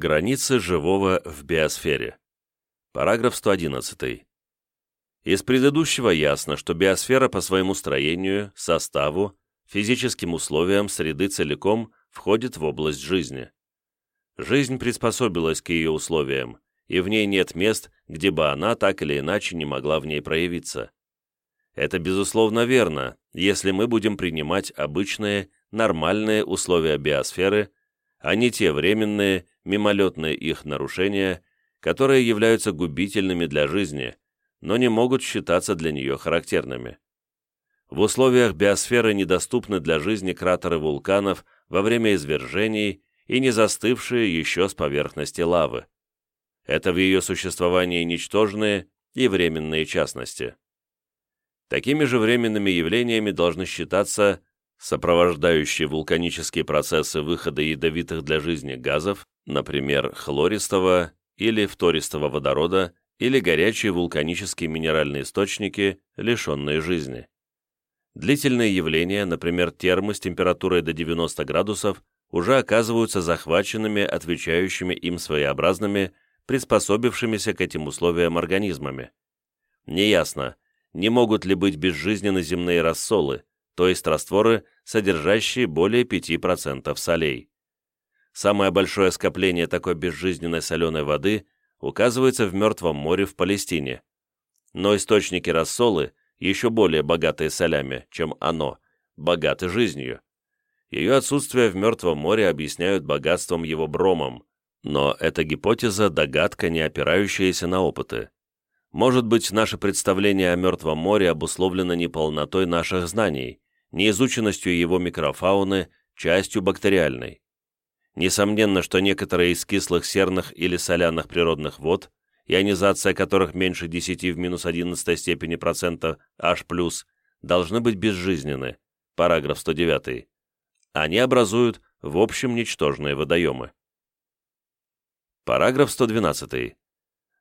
Границы живого в биосфере. Параграф 111. Из предыдущего ясно, что биосфера по своему строению, составу, физическим условиям среды целиком входит в область жизни. Жизнь приспособилась к ее условиям, и в ней нет мест, где бы она так или иначе не могла в ней проявиться. Это безусловно верно, если мы будем принимать обычные, нормальные условия биосферы, а не те временные, мимолетные их нарушения, которые являются губительными для жизни, но не могут считаться для нее характерными. В условиях биосферы недоступны для жизни кратеры вулканов во время извержений и не застывшие еще с поверхности лавы. Это в ее существовании ничтожные и временные частности. Такими же временными явлениями должны считаться сопровождающие вулканические процессы выхода ядовитых для жизни газов, например, хлористого или фтористого водорода, или горячие вулканические минеральные источники, лишенные жизни. Длительные явления, например, термы с температурой до 90 градусов, уже оказываются захваченными, отвечающими им своеобразными, приспособившимися к этим условиям организмами. Неясно, не могут ли быть безжизненны земные рассолы, то есть растворы, содержащие более 5% солей. Самое большое скопление такой безжизненной соленой воды указывается в Мертвом море в Палестине. Но источники рассолы, еще более богатые солями, чем оно, богаты жизнью. Ее отсутствие в Мертвом море объясняют богатством его бромом, но эта гипотеза – догадка, не опирающаяся на опыты. Может быть, наше представление о Мертвом море обусловлено неполнотой наших знаний, неизученностью его микрофауны, частью бактериальной. Несомненно, что некоторые из кислых серных или соляных природных вод, ионизация которых меньше 10 в минус 11 степени процента H+, должны быть безжизненны, параграф 109. Они образуют в общем ничтожные водоемы. Параграф 112.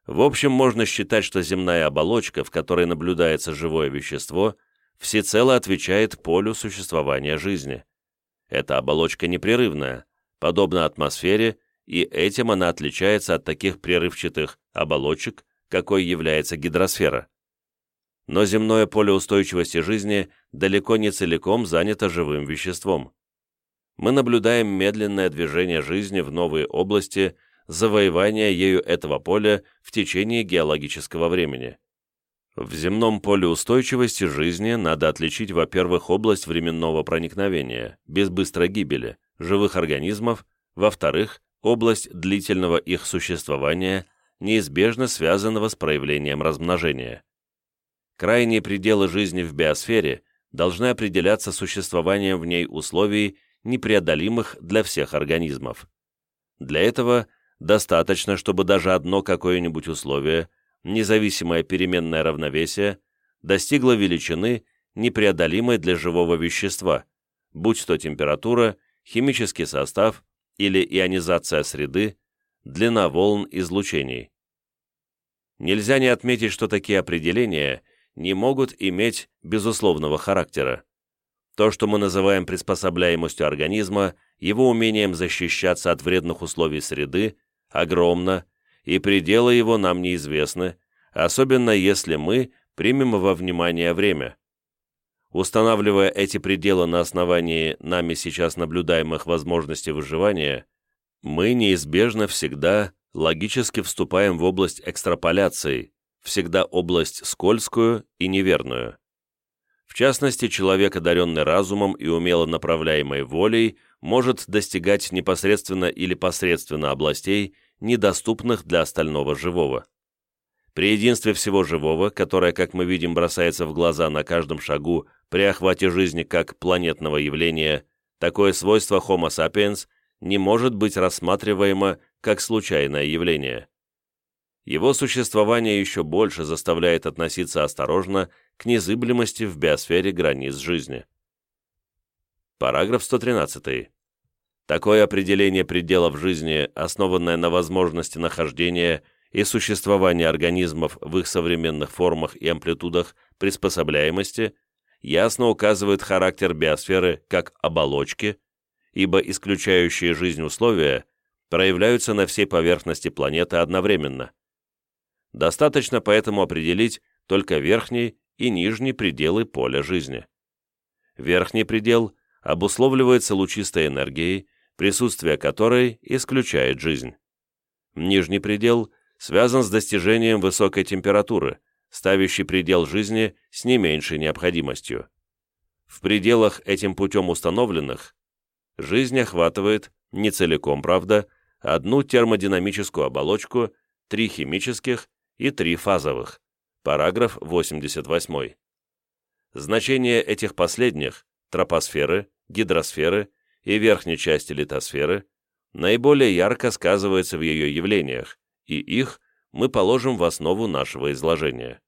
В общем, можно считать, что земная оболочка, в которой наблюдается живое вещество, всецело отвечает полю существования жизни. Эта оболочка непрерывная, подобна атмосфере, и этим она отличается от таких прерывчатых оболочек, какой является гидросфера. Но земное поле устойчивости жизни далеко не целиком занято живым веществом. Мы наблюдаем медленное движение жизни в новые области – завоевания ею этого поля в течение геологического времени. В земном поле устойчивости жизни надо отличить, во-первых, область временного проникновения, без быстрой гибели, живых организмов, во-вторых, область длительного их существования, неизбежно связанного с проявлением размножения. Крайние пределы жизни в биосфере должны определяться существованием в ней условий, непреодолимых для всех организмов. Для этого достаточно, чтобы даже одно какое-нибудь условие, независимое переменное равновесие, достигло величины, непреодолимой для живого вещества, будь то температура, химический состав или ионизация среды, длина волн излучений. Нельзя не отметить, что такие определения не могут иметь безусловного характера. То, что мы называем приспособляемостью организма, его умением защищаться от вредных условий среды, огромно, и пределы его нам неизвестны, особенно если мы примем во внимание время. Устанавливая эти пределы на основании нами сейчас наблюдаемых возможностей выживания, мы неизбежно всегда логически вступаем в область экстраполяции, всегда область скользкую и неверную. В частности, человек, одаренный разумом и умело направляемой волей, может достигать непосредственно или посредственно областей, недоступных для остального живого. При единстве всего живого, которое, как мы видим, бросается в глаза на каждом шагу при охвате жизни как планетного явления, такое свойство Homo sapiens не может быть рассматриваемо как случайное явление. Его существование еще больше заставляет относиться осторожно к незыблемости в биосфере границ жизни. Параграф 113. Такое определение пределов жизни, основанное на возможности нахождения и существования организмов в их современных формах и амплитудах приспособляемости, ясно указывает характер биосферы как оболочки, ибо исключающие жизнь условия проявляются на всей поверхности планеты одновременно. Достаточно поэтому определить только верхний и нижний пределы поля жизни. Верхний предел обусловливается лучистой энергией, присутствие которой исключает жизнь. Нижний предел связан с достижением высокой температуры, ставящей предел жизни с не меньшей необходимостью. В пределах этим путем установленных жизнь охватывает, не целиком, правда, одну термодинамическую оболочку, три химических и три фазовых. Параграф 88. Значение этих последних, тропосферы, гидросферы и верхней части литосферы, наиболее ярко сказывается в ее явлениях, и их мы положим в основу нашего изложения.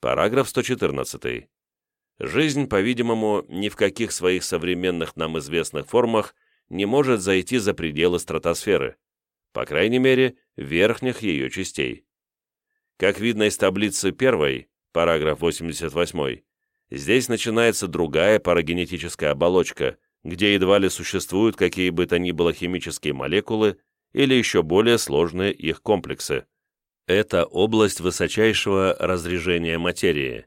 Параграф 114. Жизнь, по-видимому, ни в каких своих современных нам известных формах не может зайти за пределы стратосферы, по крайней мере, верхних ее частей. Как видно из таблицы первой, параграф 88, здесь начинается другая парагенетическая оболочка, где едва ли существуют какие бы то ни было химические молекулы или еще более сложные их комплексы. Это область высочайшего разрежения материи.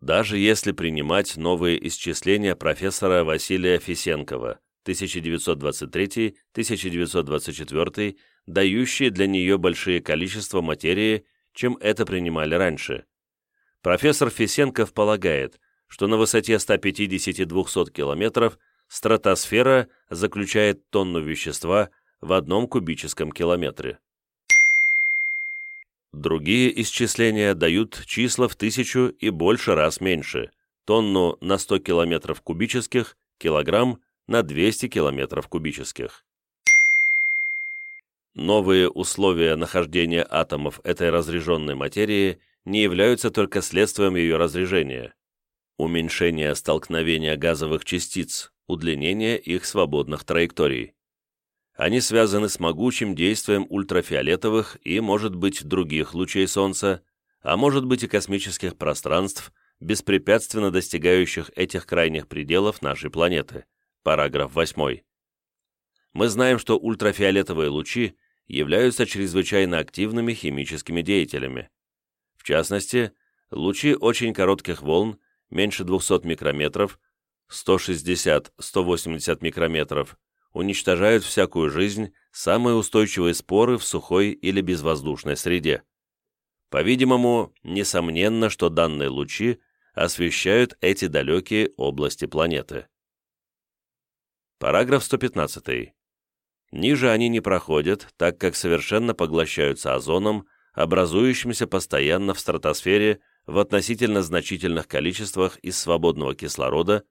Даже если принимать новые исчисления профессора Василия Фисенкова 1923-1924, дающие для нее большие количества материи, чем это принимали раньше. Профессор Фисенков полагает, что на высоте 150-200 километров стратосфера заключает тонну вещества в одном кубическом километре. Другие исчисления дают числа в тысячу и больше раз меньше, тонну на 100 километров кубических, килограмм на 200 километров кубических. Новые условия нахождения атомов этой разряженной материи не являются только следствием ее разрежения. Уменьшение столкновения газовых частиц, удлинение их свободных траекторий. Они связаны с могучим действием ультрафиолетовых и, может быть, других лучей Солнца, а может быть и космических пространств, беспрепятственно достигающих этих крайних пределов нашей планеты. Параграф 8. Мы знаем, что ультрафиолетовые лучи являются чрезвычайно активными химическими деятелями. В частности, лучи очень коротких волн, меньше 200 микрометров, 160-180 микрометров, уничтожают всякую жизнь, самые устойчивые споры в сухой или безвоздушной среде. По-видимому, несомненно, что данные лучи освещают эти далекие области планеты. Параграф 115. Ниже они не проходят, так как совершенно поглощаются озоном, образующимся постоянно в стратосфере в относительно значительных количествах из свободного кислорода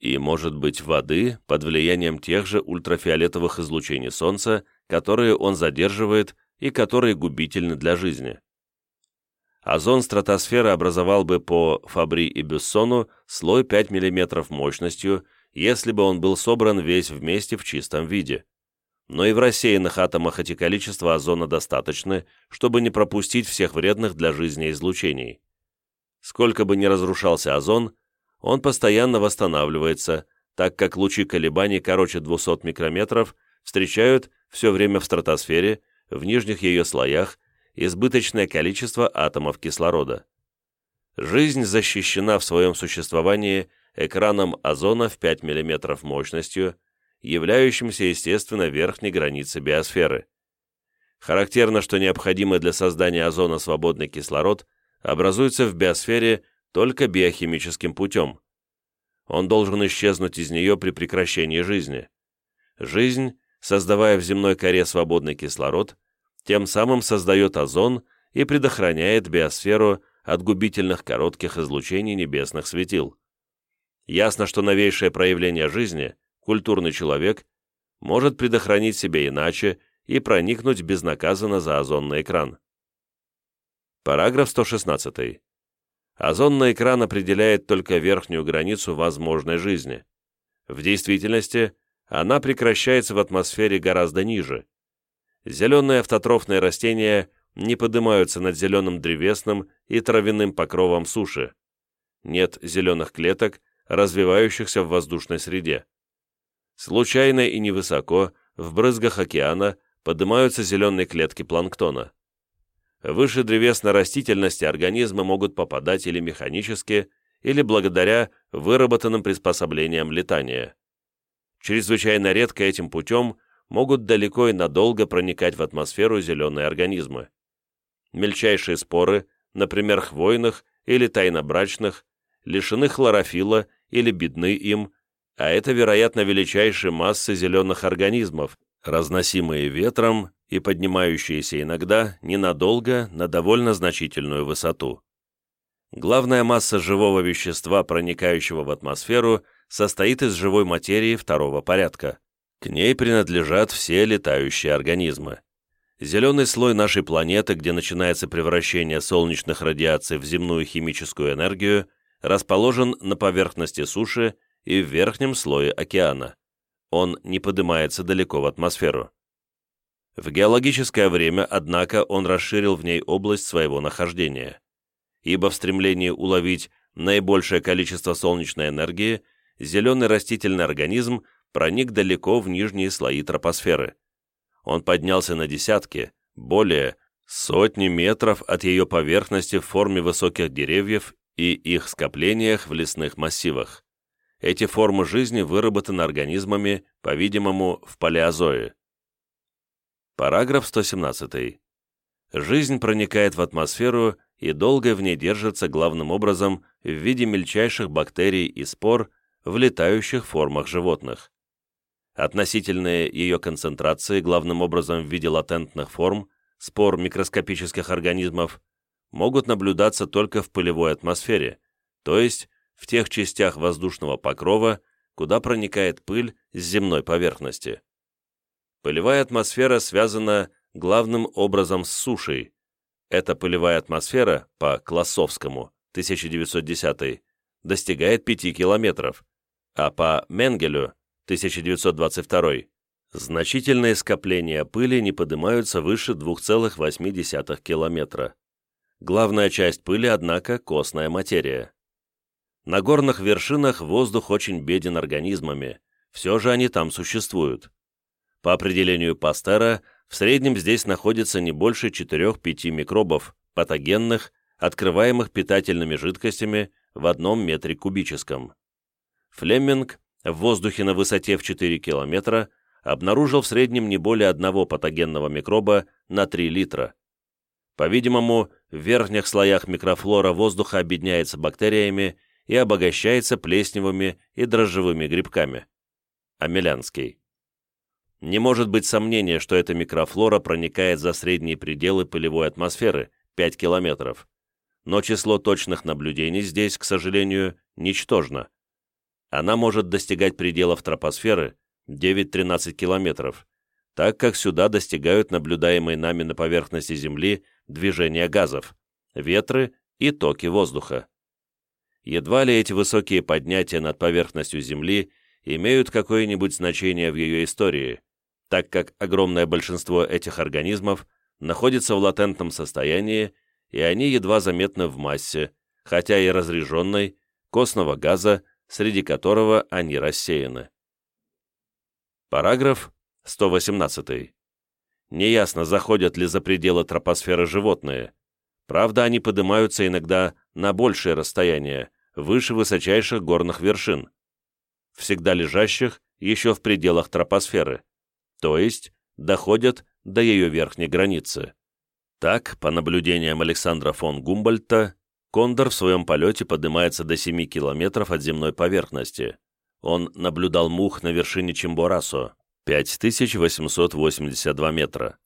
и, может быть, воды под влиянием тех же ультрафиолетовых излучений Солнца, которые он задерживает и которые губительны для жизни. Озон стратосферы образовал бы по Фабри и Бюссону слой 5 мм мощностью, если бы он был собран весь вместе в чистом виде. Но и в рассеянных атомах эти количества озона достаточны, чтобы не пропустить всех вредных для жизни излучений. Сколько бы ни разрушался озон, он постоянно восстанавливается, так как лучи колебаний короче 200 микрометров встречают все время в стратосфере, в нижних ее слоях, избыточное количество атомов кислорода. Жизнь защищена в своем существовании экраном озона в 5 мм мощностью, являющимся, естественно, верхней границей биосферы. Характерно, что необходимый для создания озона свободный кислород образуется в биосфере только биохимическим путем. Он должен исчезнуть из нее при прекращении жизни. Жизнь, создавая в земной коре свободный кислород, тем самым создает озон и предохраняет биосферу от губительных коротких излучений небесных светил. Ясно, что новейшее проявление жизни, культурный человек, может предохранить себя иначе и проникнуть безнаказанно за озонный экран. Параграф 116. Озонный экран определяет только верхнюю границу возможной жизни. В действительности, она прекращается в атмосфере гораздо ниже. Зеленые автотрофные растения не поднимаются над зеленым древесным и травяным покровом суши. Нет зеленых клеток, развивающихся в воздушной среде. Случайно и невысоко, в брызгах океана поднимаются зеленые клетки планктона. Выше древесной растительности организмы могут попадать или механически, или благодаря выработанным приспособлениям летания. Чрезвычайно редко этим путем могут далеко и надолго проникать в атмосферу зеленые организмы. Мельчайшие споры, например, хвойных или тайнобрачных, лишены хлорофила или бедны им, а это, вероятно, величайшие массы зеленых организмов, разносимые ветром и поднимающиеся иногда ненадолго на довольно значительную высоту. Главная масса живого вещества, проникающего в атмосферу, состоит из живой материи второго порядка. К ней принадлежат все летающие организмы. Зеленый слой нашей планеты, где начинается превращение солнечных радиаций в земную химическую энергию, расположен на поверхности суши и в верхнем слое океана. Он не поднимается далеко в атмосферу. В геологическое время, однако, он расширил в ней область своего нахождения. Ибо в стремлении уловить наибольшее количество солнечной энергии, зеленый растительный организм проник далеко в нижние слои тропосферы. Он поднялся на десятки, более, сотни метров от ее поверхности в форме высоких деревьев и их скоплениях в лесных массивах. Эти формы жизни выработаны организмами, по-видимому, в палеозое. Параграф 117. Жизнь проникает в атмосферу и долго в ней держится главным образом в виде мельчайших бактерий и спор в летающих формах животных. Относительные ее концентрации, главным образом в виде латентных форм, спор микроскопических организмов, могут наблюдаться только в пылевой атмосфере, то есть в тех частях воздушного покрова, куда проникает пыль с земной поверхности. Пылевая атмосфера связана главным образом с сушей. Эта пылевая атмосфера, по Классовскому, 1910, достигает 5 километров, а по Менгелю, 1922, значительные скопления пыли не поднимаются выше 2,8 километра. Главная часть пыли, однако, костная материя. На горных вершинах воздух очень беден организмами, все же они там существуют. По определению Пастера, в среднем здесь находится не больше 4-5 микробов, патогенных, открываемых питательными жидкостями в одном метре кубическом. Флеминг в воздухе на высоте в 4 километра обнаружил в среднем не более одного патогенного микроба на 3 литра. По-видимому, в верхних слоях микрофлора воздуха объединяется бактериями и обогащается плесневыми и дрожжевыми грибками. Амелянский. Не может быть сомнения, что эта микрофлора проникает за средние пределы пылевой атмосферы, 5 километров. Но число точных наблюдений здесь, к сожалению, ничтожно. Она может достигать пределов тропосферы 9-13 километров, так как сюда достигают наблюдаемые нами на поверхности Земли движения газов, ветры и токи воздуха. Едва ли эти высокие поднятия над поверхностью Земли имеют какое-нибудь значение в ее истории, так как огромное большинство этих организмов находится в латентном состоянии, и они едва заметны в массе, хотя и разреженной, костного газа, среди которого они рассеяны. Параграф 118. Неясно, заходят ли за пределы тропосферы животные. Правда, они поднимаются иногда на большее расстояние, выше высочайших горных вершин, всегда лежащих еще в пределах тропосферы, то есть доходят до ее верхней границы. Так, по наблюдениям Александра фон Гумбольта, кондор в своем полете поднимается до 7 километров от земной поверхности. Он наблюдал мух на вершине Чимборасо, 5882 метра.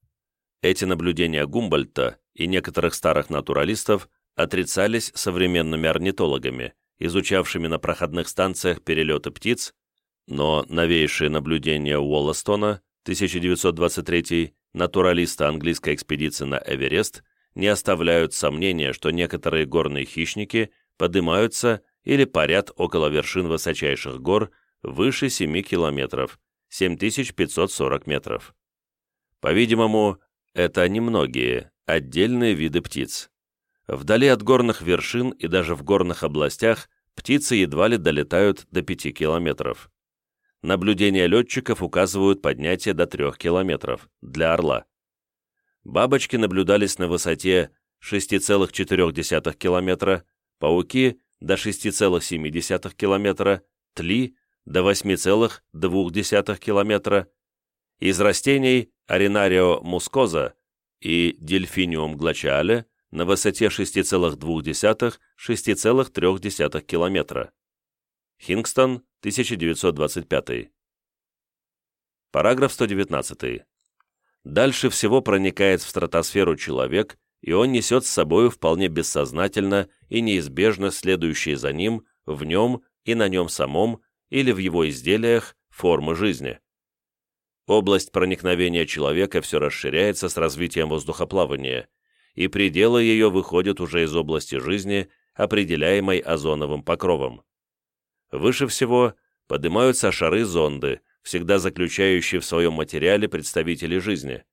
Эти наблюдения Гумбольта и некоторых старых натуралистов отрицались современными орнитологами, изучавшими на проходных станциях перелеты птиц, но новейшие наблюдения Уолластона, 1923 натуралиста английской экспедиции на Эверест, не оставляют сомнения, что некоторые горные хищники поднимаются или парят около вершин высочайших гор выше 7 километров, 7540 метров. По-видимому, это немногие, отдельные виды птиц. Вдали от горных вершин и даже в горных областях птицы едва ли долетают до 5 километров. Наблюдения летчиков указывают поднятие до 3 километров для «Орла». Бабочки наблюдались на высоте 6,4 километра, пауки – до 6,7 километра, тли – до 8,2 километра. Из растений Аринарио мускоза и Дельфиниум глачиале на высоте 6,2-6,3 километра. Хингстон, 1925. Параграф 119. Дальше всего проникает в стратосферу человек, и он несет с собой вполне бессознательно и неизбежно следующие за ним, в нем и на нем самом, или в его изделиях, формы жизни. Область проникновения человека все расширяется с развитием воздухоплавания, и пределы ее выходят уже из области жизни, определяемой озоновым покровом. Выше всего поднимаются шары-зонды, всегда заключающие в своем материале представителей жизни.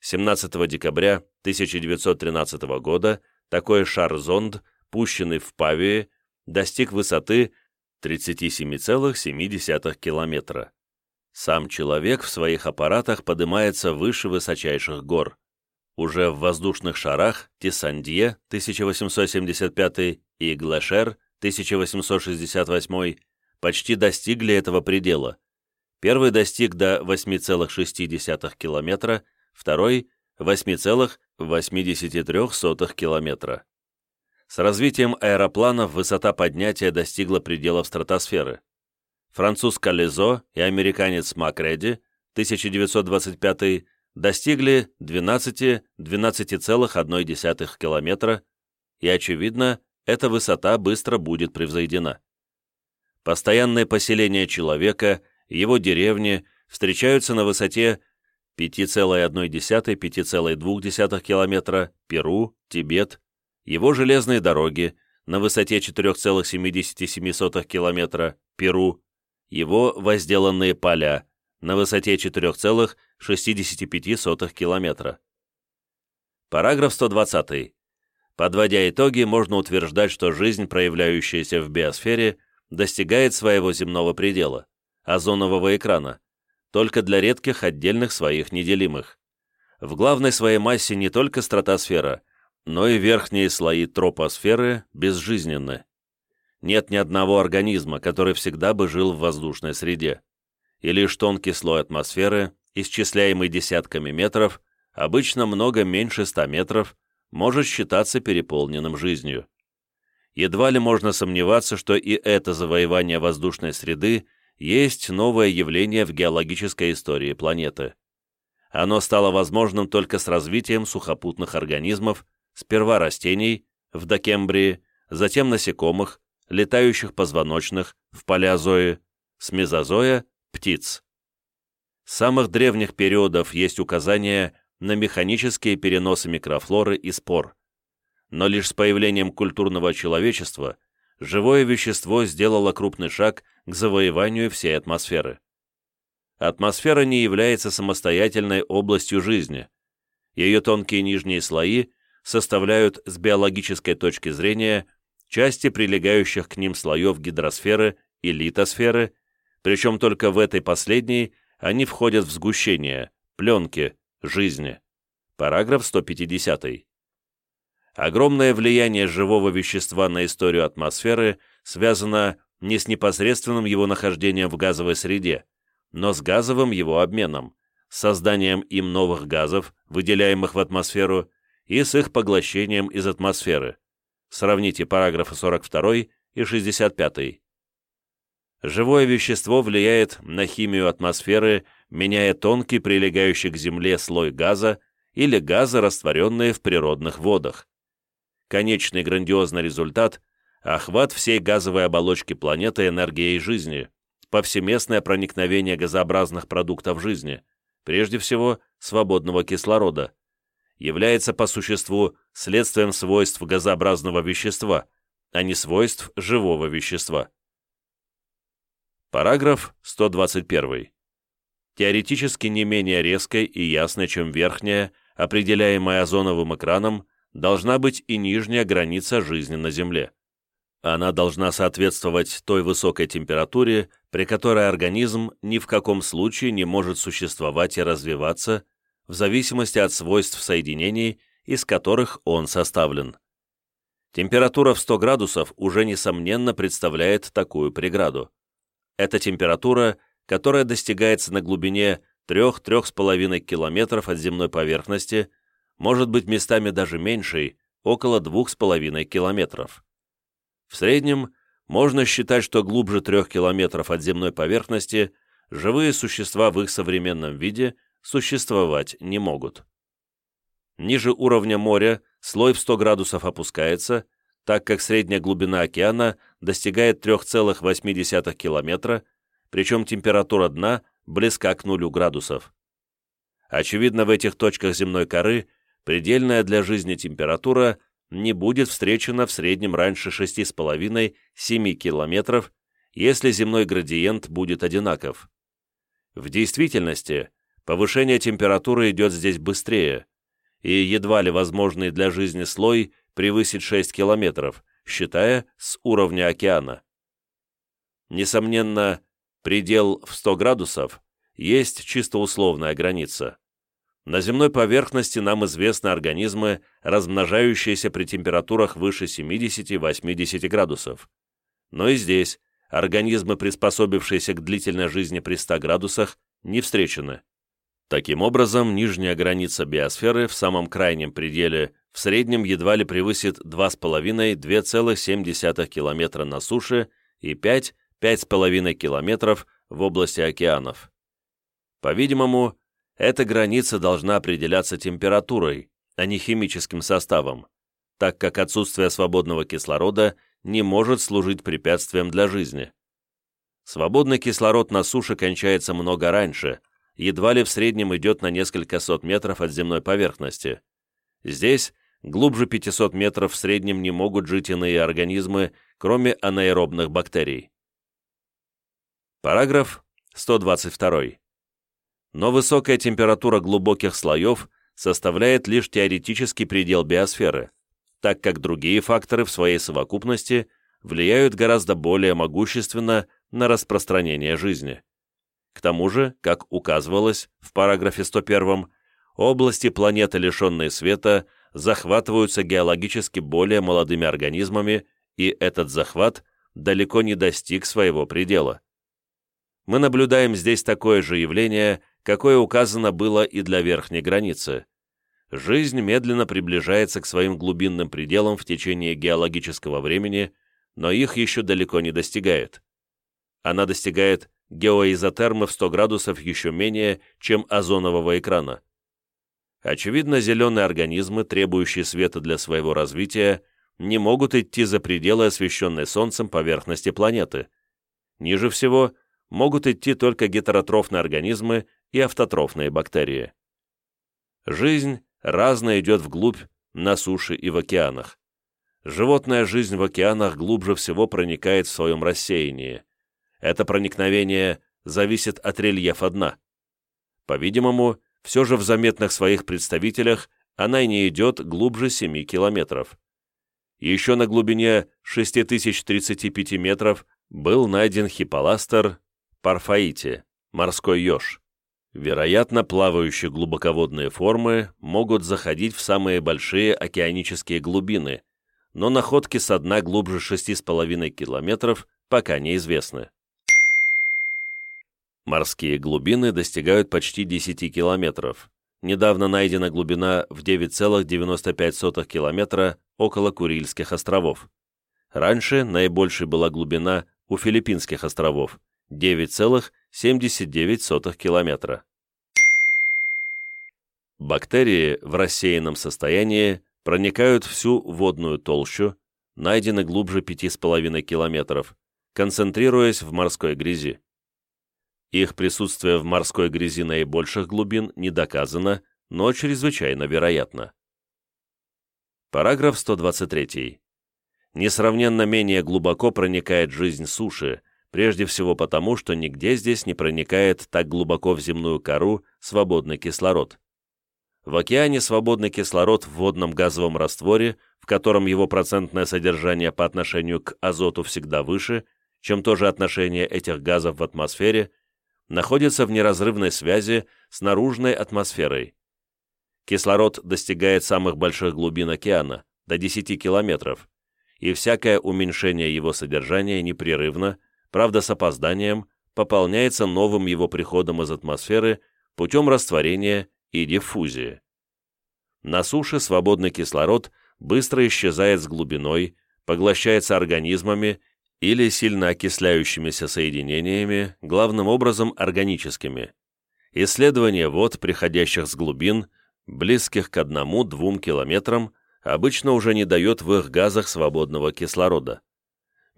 17 декабря 1913 года такой шар-зонд, пущенный в Павии, достиг высоты 37,7 километра. Сам человек в своих аппаратах поднимается выше высочайших гор. Уже в воздушных шарах Тисандье 1875 и Глэшер 1868 почти достигли этого предела. Первый достиг до 8,6 километра, второй – 8,83 километра. С развитием аэропланов высота поднятия достигла пределов стратосферы. Француз Калезо и американец Макреди 1925 достигли 12-12,1 километра, и, очевидно, эта высота быстро будет превзойдена. Постоянное поселение человека, его деревни встречаются на высоте 5,1-5,2 километра, Перу, Тибет, его железные дороги на высоте 4,77 километра, Перу, его возделанные поля на высоте 4,65 километра. Параграф 120. Подводя итоги, можно утверждать, что жизнь, проявляющаяся в биосфере, достигает своего земного предела, озонового экрана, только для редких отдельных своих неделимых. В главной своей массе не только стратосфера, но и верхние слои тропосферы безжизненны. Нет ни одного организма, который всегда бы жил в воздушной среде. И лишь тонкий слой атмосферы, исчисляемый десятками метров, обычно много меньше 100 метров, может считаться переполненным жизнью. Едва ли можно сомневаться, что и это завоевание воздушной среды есть новое явление в геологической истории планеты. Оно стало возможным только с развитием сухопутных организмов, сперва растений, в Докембрии, затем насекомых, летающих позвоночных, в палеозое, с мезозоя – птиц. С самых древних периодов есть указания на механические переносы микрофлоры и спор. Но лишь с появлением культурного человечества живое вещество сделало крупный шаг к завоеванию всей атмосферы. Атмосфера не является самостоятельной областью жизни. Ее тонкие нижние слои составляют с биологической точки зрения части прилегающих к ним слоев гидросферы и литосферы, причем только в этой последней они входят в сгущение, пленки, жизни. Параграф 150. Огромное влияние живого вещества на историю атмосферы связано не с непосредственным его нахождением в газовой среде, но с газовым его обменом, созданием им новых газов, выделяемых в атмосферу, и с их поглощением из атмосферы. Сравните параграфы 42 и 65. Живое вещество влияет на химию атмосферы меняя тонкий прилегающий к Земле слой газа или газы, растворенные в природных водах. Конечный грандиозный результат – охват всей газовой оболочки планеты энергией жизни, повсеместное проникновение газообразных продуктов жизни, прежде всего свободного кислорода, является по существу следствием свойств газообразного вещества, а не свойств живого вещества. Параграф 121 теоретически не менее резкой и ясной, чем верхняя, определяемая озоновым экраном, должна быть и нижняя граница жизни на Земле. Она должна соответствовать той высокой температуре, при которой организм ни в каком случае не может существовать и развиваться в зависимости от свойств соединений, из которых он составлен. Температура в 100 градусов уже несомненно представляет такую преграду. Это температура, которая достигается на глубине 3-3,5 километров от земной поверхности, может быть местами даже меньшей, около 2,5 километров. В среднем можно считать, что глубже 3 километров от земной поверхности живые существа в их современном виде существовать не могут. Ниже уровня моря слой в 100 градусов опускается, так как средняя глубина океана достигает 3,8 километра, причем температура дна близка к нулю градусов. Очевидно, в этих точках земной коры предельная для жизни температура не будет встречена в среднем раньше 6,5-7 километров, если земной градиент будет одинаков. В действительности, повышение температуры идет здесь быстрее, и едва ли возможный для жизни слой превысит 6 километров, считая с уровня океана. Несомненно, предел в 100 градусов есть чисто условная граница. На земной поверхности нам известны организмы, размножающиеся при температурах выше 70-80 градусов. Но и здесь организмы, приспособившиеся к длительной жизни при 100 градусах, не встречены. Таким образом, нижняя граница биосферы в самом крайнем пределе в среднем едва ли превысит 2,5-2,7 км на суше и 5-5,5 км в области океанов. По-видимому, эта граница должна определяться температурой, а не химическим составом, так как отсутствие свободного кислорода не может служить препятствием для жизни. Свободный кислород на суше кончается много раньше – едва ли в среднем идет на несколько сот метров от земной поверхности. Здесь глубже 500 метров в среднем не могут жить иные организмы, кроме анаэробных бактерий. Параграф 122. Но высокая температура глубоких слоев составляет лишь теоретический предел биосферы, так как другие факторы в своей совокупности влияют гораздо более могущественно на распространение жизни. К тому же, как указывалось в параграфе 101, области планеты, лишенные света, захватываются геологически более молодыми организмами, и этот захват далеко не достиг своего предела. Мы наблюдаем здесь такое же явление, какое указано было и для верхней границы. Жизнь медленно приближается к своим глубинным пределам в течение геологического времени, но их еще далеко не достигает. Она достигает геоизотермы в 100 градусов еще менее, чем озонового экрана. Очевидно, зеленые организмы, требующие света для своего развития, не могут идти за пределы освещенной Солнцем поверхности планеты. Ниже всего могут идти только гетеротрофные организмы и автотрофные бактерии. Жизнь разно идет вглубь, на суше и в океанах. Животная жизнь в океанах глубже всего проникает в своем рассеянии. Это проникновение зависит от рельефа дна. По-видимому, все же в заметных своих представителях она не идет глубже 7 километров. Еще на глубине 6035 метров был найден хиполастер парфаити, морской еж. Вероятно, плавающие глубоководные формы могут заходить в самые большие океанические глубины, но находки со дна глубже 6,5 километров пока неизвестны. Морские глубины достигают почти 10 километров. Недавно найдена глубина в 9,95 километра около Курильских островов. Раньше наибольшей была глубина у Филиппинских островов – 9,79 километра. Бактерии в рассеянном состоянии проникают всю водную толщу, найдены глубже 5,5 километров, концентрируясь в морской грязи. Их присутствие в морской грязи наибольших глубин не доказано, но чрезвычайно вероятно. Параграф 123. Несравненно менее глубоко проникает жизнь суши, прежде всего потому, что нигде здесь не проникает так глубоко в земную кору свободный кислород. В океане свободный кислород в водном газовом растворе, в котором его процентное содержание по отношению к азоту всегда выше, чем то же отношение этих газов в атмосфере, находится в неразрывной связи с наружной атмосферой. Кислород достигает самых больших глубин океана, до 10 километров, и всякое уменьшение его содержания непрерывно, правда с опозданием, пополняется новым его приходом из атмосферы путем растворения и диффузии. На суше свободный кислород быстро исчезает с глубиной, поглощается организмами или сильно окисляющимися соединениями, главным образом органическими. Исследование вод, приходящих с глубин, близких к 1-2 километрам, обычно уже не дает в их газах свободного кислорода.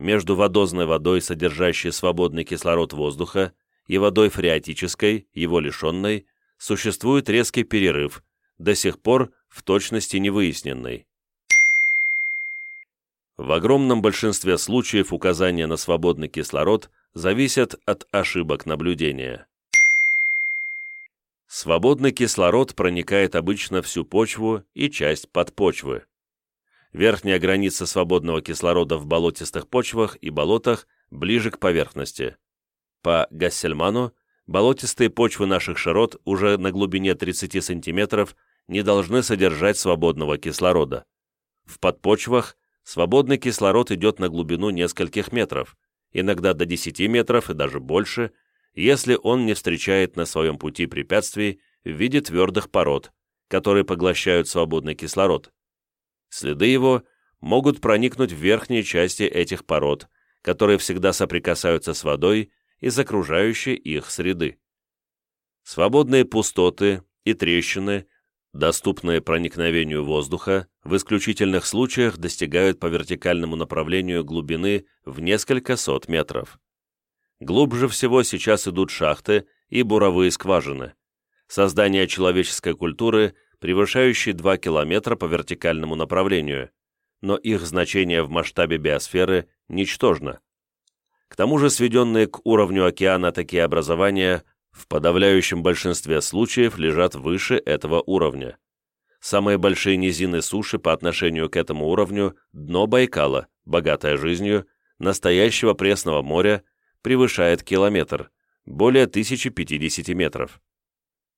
Между водозной водой, содержащей свободный кислород воздуха, и водой фреатической, его лишенной, существует резкий перерыв, до сих пор в точности не выясненный. В огромном большинстве случаев указания на свободный кислород зависят от ошибок наблюдения. Свободный кислород проникает обычно всю почву и часть подпочвы. Верхняя граница свободного кислорода в болотистых почвах и болотах ближе к поверхности. По Гассельману, болотистые почвы наших широт уже на глубине 30 см не должны содержать свободного кислорода. В подпочвах свободный кислород идет на глубину нескольких метров, иногда до 10 метров и даже больше, если он не встречает на своем пути препятствий в виде твердых пород, которые поглощают свободный кислород. Следы его могут проникнуть в верхние части этих пород, которые всегда соприкасаются с водой из окружающей их среды. Свободные пустоты и трещины, доступные проникновению воздуха, в исключительных случаях достигают по вертикальному направлению глубины в несколько сот метров. Глубже всего сейчас идут шахты и буровые скважины. Создание человеческой культуры, превышающей 2 километра по вертикальному направлению, но их значение в масштабе биосферы ничтожно. К тому же сведенные к уровню океана такие образования в подавляющем большинстве случаев лежат выше этого уровня. Самые большие низины суши по отношению к этому уровню – дно Байкала, богатое жизнью, настоящего пресного моря превышает километр, более 1050 метров.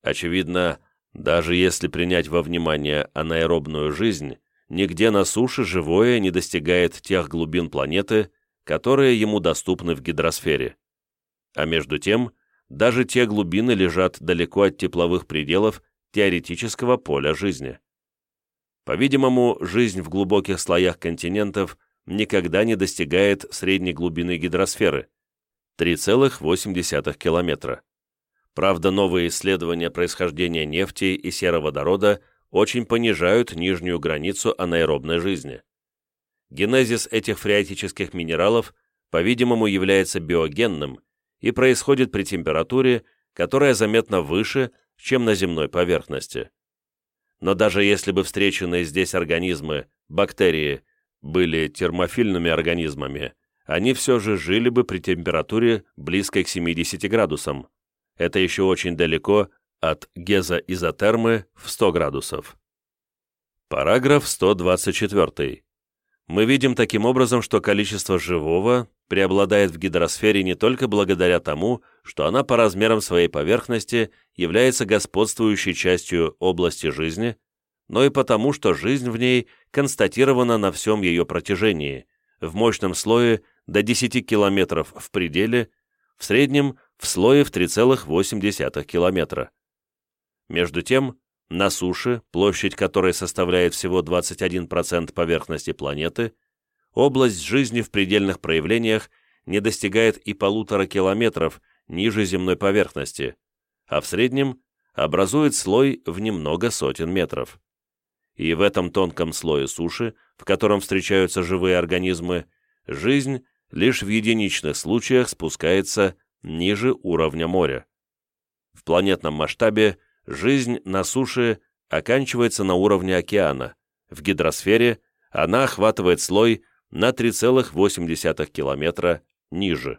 Очевидно, даже если принять во внимание анаэробную жизнь, нигде на суше живое не достигает тех глубин планеты, которые ему доступны в гидросфере. А между тем, даже те глубины лежат далеко от тепловых пределов теоретического поля жизни. По-видимому, жизнь в глубоких слоях континентов никогда не достигает средней глубины гидросферы, 3,8 километра. Правда, новые исследования происхождения нефти и сероводорода очень понижают нижнюю границу анаэробной жизни. Генезис этих фреатических минералов, по-видимому, является биогенным и происходит при температуре, которая заметно выше, чем на земной поверхности. Но даже если бы встреченные здесь организмы, бактерии, были термофильными организмами, они все же жили бы при температуре близкой к 70 градусам. Это еще очень далеко от гезоизотермы в 100 градусов. Параграф 124. Мы видим таким образом, что количество живого преобладает в гидросфере не только благодаря тому, что она по размерам своей поверхности является господствующей частью области жизни, но и потому, что жизнь в ней констатирована на всем ее протяжении, в мощном слое до 10 км в пределе, в среднем в слое в 3,8 км. Между тем, на суше, площадь которой составляет всего 21% поверхности планеты, область жизни в предельных проявлениях не достигает и полутора километров ниже земной поверхности, а в среднем образует слой в немного сотен метров. И в этом тонком слое суши, в котором встречаются живые организмы, жизнь лишь в единичных случаях спускается ниже уровня моря. В планетном масштабе жизнь на суше оканчивается на уровне океана, в гидросфере она охватывает слой на 3,8 километра ниже.